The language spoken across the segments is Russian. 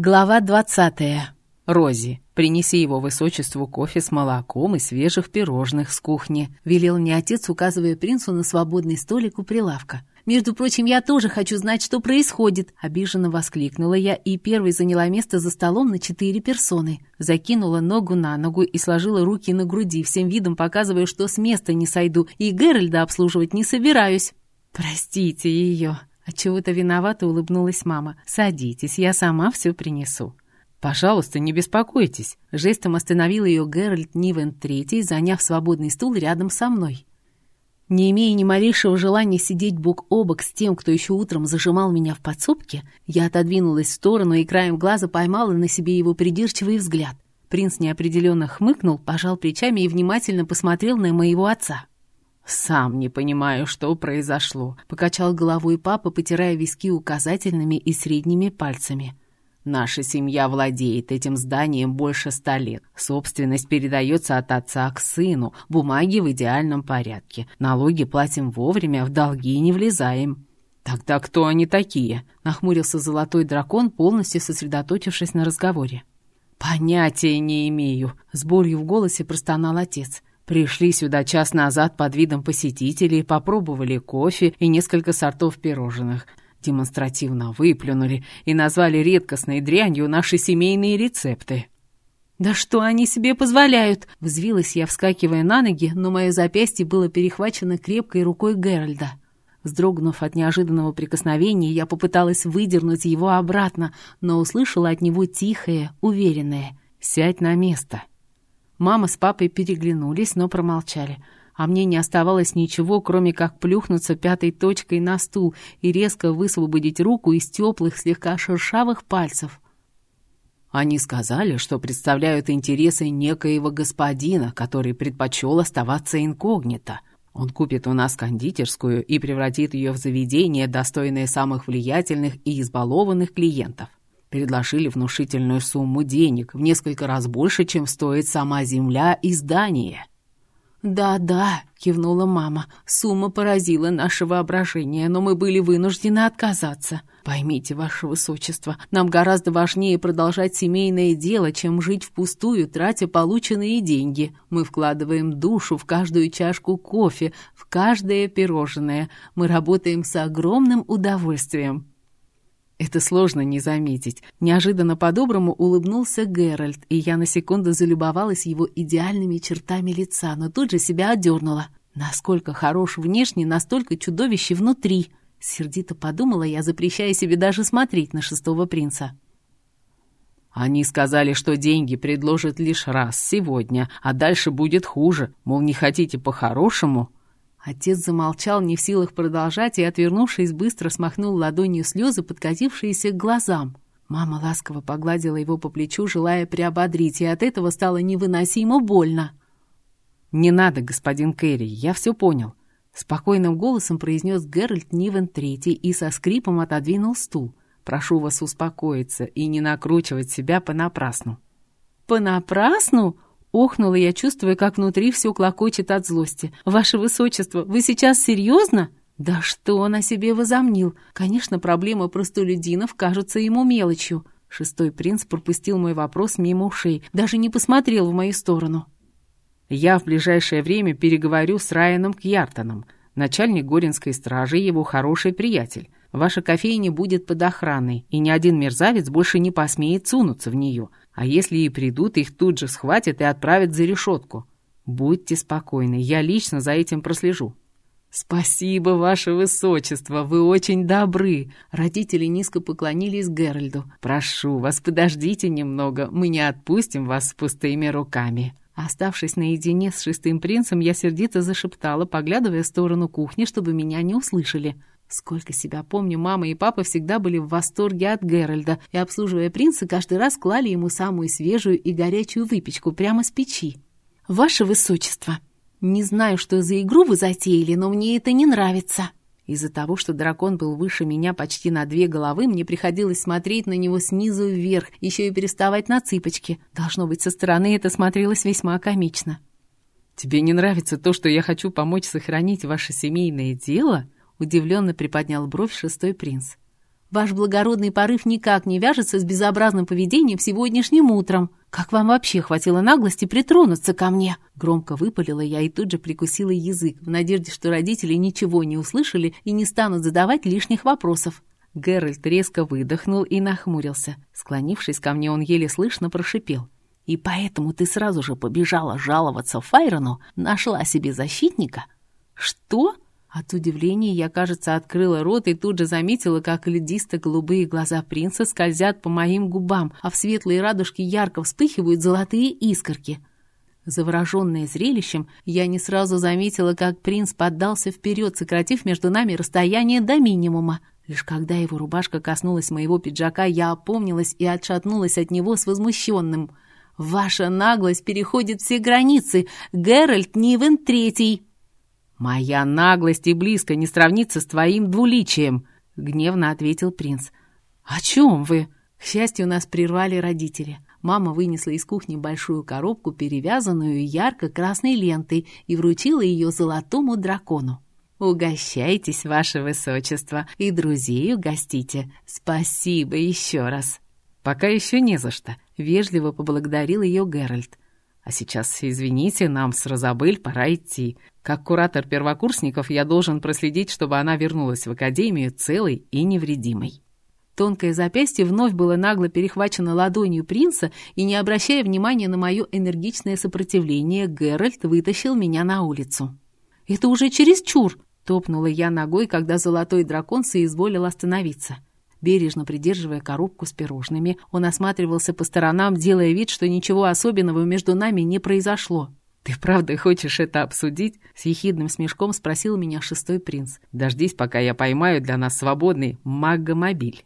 Глава двадцатая. Рози, принеси его высочеству кофе с молоком и свежих пирожных с кухни, велел мне отец, указывая принцу на свободный столик у прилавка. «Между прочим, я тоже хочу знать, что происходит!» Обиженно воскликнула я и первой заняла место за столом на четыре персоны. Закинула ногу на ногу и сложила руки на груди, всем видом показывая, что с места не сойду и Геральда обслуживать не собираюсь. «Простите ее!» Отчего-то виновато улыбнулась мама. «Садитесь, я сама все принесу». «Пожалуйста, не беспокойтесь». Жестом остановил ее Геральт Нивен Третий, заняв свободный стул рядом со мной. Не имея ни малейшего желания сидеть бок о бок с тем, кто еще утром зажимал меня в подсобке, я отодвинулась в сторону и краем глаза поймала на себе его придирчивый взгляд. Принц неопределенно хмыкнул, пожал плечами и внимательно посмотрел на моего отца. «Сам не понимаю, что произошло», — покачал головой папа, потирая виски указательными и средними пальцами. Наша семья владеет этим зданием больше ста лет. Собственность передается от отца к сыну. Бумаги в идеальном порядке. Налоги платим вовремя, в долги не влезаем. «Тогда кто они такие?» — нахмурился золотой дракон, полностью сосредоточившись на разговоре. «Понятия не имею», — с болью в голосе простонал отец. Пришли сюда час назад под видом посетителей, попробовали кофе и несколько сортов пирожных демонстративно выплюнули и назвали редкостной дрянью наши семейные рецепты. «Да что они себе позволяют?» Взвилась я, вскакивая на ноги, но мое запястье было перехвачено крепкой рукой Геральда. Вздрогнув от неожиданного прикосновения, я попыталась выдернуть его обратно, но услышала от него тихое, уверенное «Сядь на место». Мама с папой переглянулись, но промолчали — а мне не оставалось ничего, кроме как плюхнуться пятой точкой на стул и резко высвободить руку из теплых, слегка шершавых пальцев. Они сказали, что представляют интересы некоего господина, который предпочел оставаться инкогнито. Он купит у нас кондитерскую и превратит ее в заведение, достойное самых влиятельных и избалованных клиентов. Предложили внушительную сумму денег, в несколько раз больше, чем стоит сама земля и здание. «Да-да», — кивнула мама, — «сумма поразила наше воображение, но мы были вынуждены отказаться. Поймите, ваше высочество, нам гораздо важнее продолжать семейное дело, чем жить впустую, тратя полученные деньги. Мы вкладываем душу в каждую чашку кофе, в каждое пирожное. Мы работаем с огромным удовольствием». Это сложно не заметить. Неожиданно по-доброму улыбнулся Геральт, и я на секунду залюбовалась его идеальными чертами лица, но тут же себя одернула. Насколько хорош внешне, настолько чудовище внутри. Сердито подумала я, запрещая себе даже смотреть на шестого принца. Они сказали, что деньги предложат лишь раз сегодня, а дальше будет хуже. Мол, не хотите по-хорошему? Отец замолчал, не в силах продолжать, и, отвернувшись, быстро смахнул ладонью слезы, подкатившиеся к глазам. Мама ласково погладила его по плечу, желая приободрить, и от этого стало невыносимо больно. «Не надо, господин Кэрри, я все понял», — спокойным голосом произнес Геральт Нивен Третий и со скрипом отодвинул стул. «Прошу вас успокоиться и не накручивать себя понапрасну». «Понапрасну?» Охнула я, чувствуя, как внутри все клокочет от злости. «Ваше Высочество, вы сейчас серьезно?» Да что он о себе возомнил? Конечно, проблема простолюдинов кажется ему мелочью. Шестой принц пропустил мой вопрос мимо ушей, даже не посмотрел в мою сторону. «Я в ближайшее время переговорю с Райаном Кьяртоном, начальник Горинской стражи его хороший приятель. Ваша кофейня будет под охраной, и ни один мерзавец больше не посмеет сунуться в нее. А если и придут, их тут же схватят и отправят за решетку. Будьте спокойны, я лично за этим прослежу». «Спасибо, ваше высочество, вы очень добры!» Родители низко поклонились Геральду. «Прошу вас, подождите немного, мы не отпустим вас с пустыми руками». Оставшись наедине с шестым принцем, я сердито зашептала, поглядывая в сторону кухни, чтобы меня не услышали. Сколько себя помню, мама и папа всегда были в восторге от Геральда, и, обслуживая принца, каждый раз клали ему самую свежую и горячую выпечку прямо с печи. «Ваше Высочество, не знаю, что за игру вы затеяли, но мне это не нравится». Из-за того, что дракон был выше меня почти на две головы, мне приходилось смотреть на него снизу вверх, еще и переставать на цыпочки. Должно быть, со стороны это смотрелось весьма комично. «Тебе не нравится то, что я хочу помочь сохранить ваше семейное дело?» Удивленно приподнял бровь шестой принц. Ваш благородный порыв никак не вяжется с безобразным поведением сегодняшним утром. Как вам вообще хватило наглости притронуться ко мне?» Громко выпалила я и тут же прикусила язык, в надежде, что родители ничего не услышали и не станут задавать лишних вопросов. Геральт резко выдохнул и нахмурился. Склонившись ко мне, он еле слышно прошипел. «И поэтому ты сразу же побежала жаловаться Файрону, нашла себе защитника?» «Что?» От удивления я, кажется, открыла рот и тут же заметила, как льдисто-голубые глаза принца скользят по моим губам, а в светлые радужки ярко вспыхивают золотые искорки. Завороженная зрелищем, я не сразу заметила, как принц поддался вперед, сократив между нами расстояние до минимума. Лишь когда его рубашка коснулась моего пиджака, я опомнилась и отшатнулась от него с возмущенным. «Ваша наглость переходит все границы! Геральт Нивен Третий!» «Моя наглость и близко не сравнится с твоим двуличием», — гневно ответил принц. «О чем вы?» К счастью, нас прервали родители. Мама вынесла из кухни большую коробку, перевязанную ярко-красной лентой, и вручила ее золотому дракону. «Угощайтесь, ваше высочество, и друзей угостите. Спасибо еще раз». «Пока еще не за что», — вежливо поблагодарил ее Геральт. «А сейчас, извините, нам с Розабель пора идти. Как куратор первокурсников я должен проследить, чтобы она вернулась в академию целой и невредимой. Тонкое запястье вновь было нагло перехвачено ладонью принца, и, не обращая внимания на мое энергичное сопротивление, Геральт вытащил меня на улицу. «Это уже чересчур!» — топнула я ногой, когда золотой дракон соизволил остановиться. Бережно придерживая коробку с пирожными, он осматривался по сторонам, делая вид, что ничего особенного между нами не произошло. «Ты правда хочешь это обсудить?» — с ехидным смешком спросил меня шестой принц. «Дождись, пока я поймаю для нас свободный магомобиль».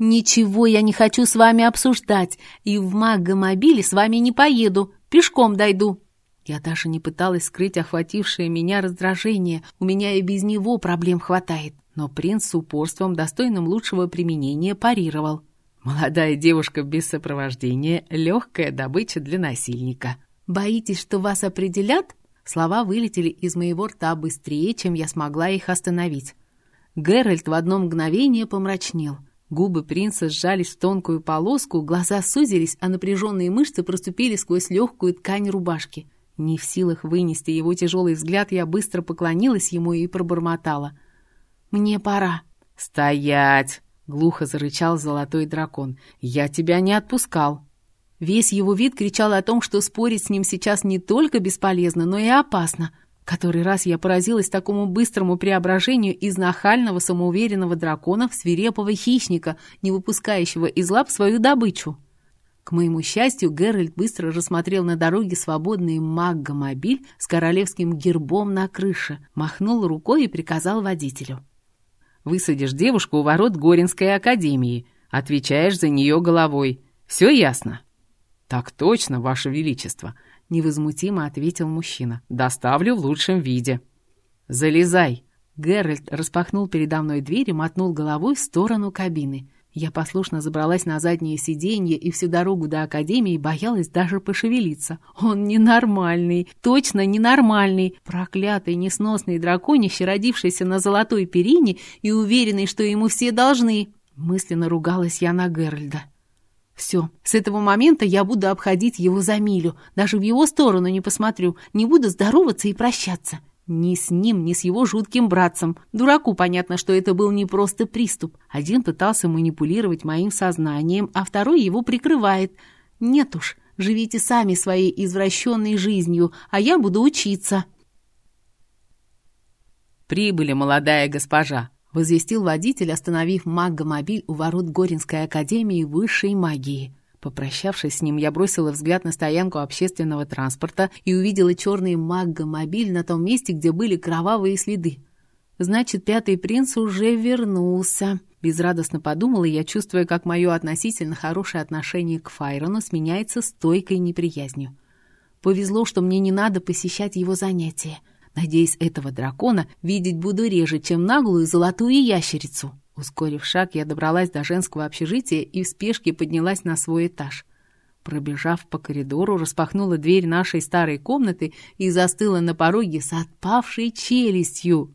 «Ничего я не хочу с вами обсуждать, и в магомобиле с вами не поеду, пешком дойду». Я даже не пыталась скрыть охватившее меня раздражение, у меня и без него проблем хватает. Но принц с упорством, достойным лучшего применения, парировал. «Молодая девушка без сопровождения — легкая добыча для насильника». «Боитесь, что вас определят?» Слова вылетели из моего рта быстрее, чем я смогла их остановить. Геральт в одно мгновение помрачнел. Губы принца сжались в тонкую полоску, глаза сузились, а напряженные мышцы проступили сквозь легкую ткань рубашки. Не в силах вынести его тяжелый взгляд, я быстро поклонилась ему и пробормотала. «Мне пора». «Стоять!» — глухо зарычал золотой дракон. «Я тебя не отпускал». Весь его вид кричал о том, что спорить с ним сейчас не только бесполезно, но и опасно. Который раз я поразилась такому быстрому преображению из нахального самоуверенного дракона в свирепого хищника, не выпускающего из лап свою добычу. К моему счастью, Геральт быстро рассмотрел на дороге свободный маггомобиль с королевским гербом на крыше, махнул рукой и приказал водителю. «Высадишь девушку у ворот Горинской академии, отвечаешь за нее головой. Все ясно?» «Так точно, Ваше Величество!» — невозмутимо ответил мужчина. «Доставлю в лучшем виде». «Залезай!» Геральт распахнул передо мной дверь и мотнул головой в сторону кабины. Я послушно забралась на заднее сиденье и всю дорогу до Академии боялась даже пошевелиться. Он ненормальный, точно ненормальный, проклятый несносный драконище, родившийся на золотой перине и уверенный, что ему все должны. Мысленно ругалась я на Геральда. Все, с этого момента я буду обходить его за милю, даже в его сторону не посмотрю, не буду здороваться и прощаться. Ни с ним, ни с его жутким братцем. Дураку понятно, что это был не просто приступ. Один пытался манипулировать моим сознанием, а второй его прикрывает. Нет уж, живите сами своей извращенной жизнью, а я буду учиться. «Прибыли, молодая госпожа!» — возвестил водитель, остановив магомобиль у ворот Горинской академии высшей магии. Попрощавшись с ним, я бросила взгляд на стоянку общественного транспорта и увидела черный магомобиль на том месте, где были кровавые следы. Значит, пятый принц уже вернулся. Безрадостно подумала я, чувствуя, как мое относительно хорошее отношение к Файрону сменяется стойкой неприязнью. Повезло, что мне не надо посещать его занятия. Надеюсь, этого дракона видеть буду реже, чем наглую золотую ящерицу. Ускорив шаг, я добралась до женского общежития и в спешке поднялась на свой этаж. Пробежав по коридору, распахнула дверь нашей старой комнаты и застыла на пороге с отпавшей челюстью.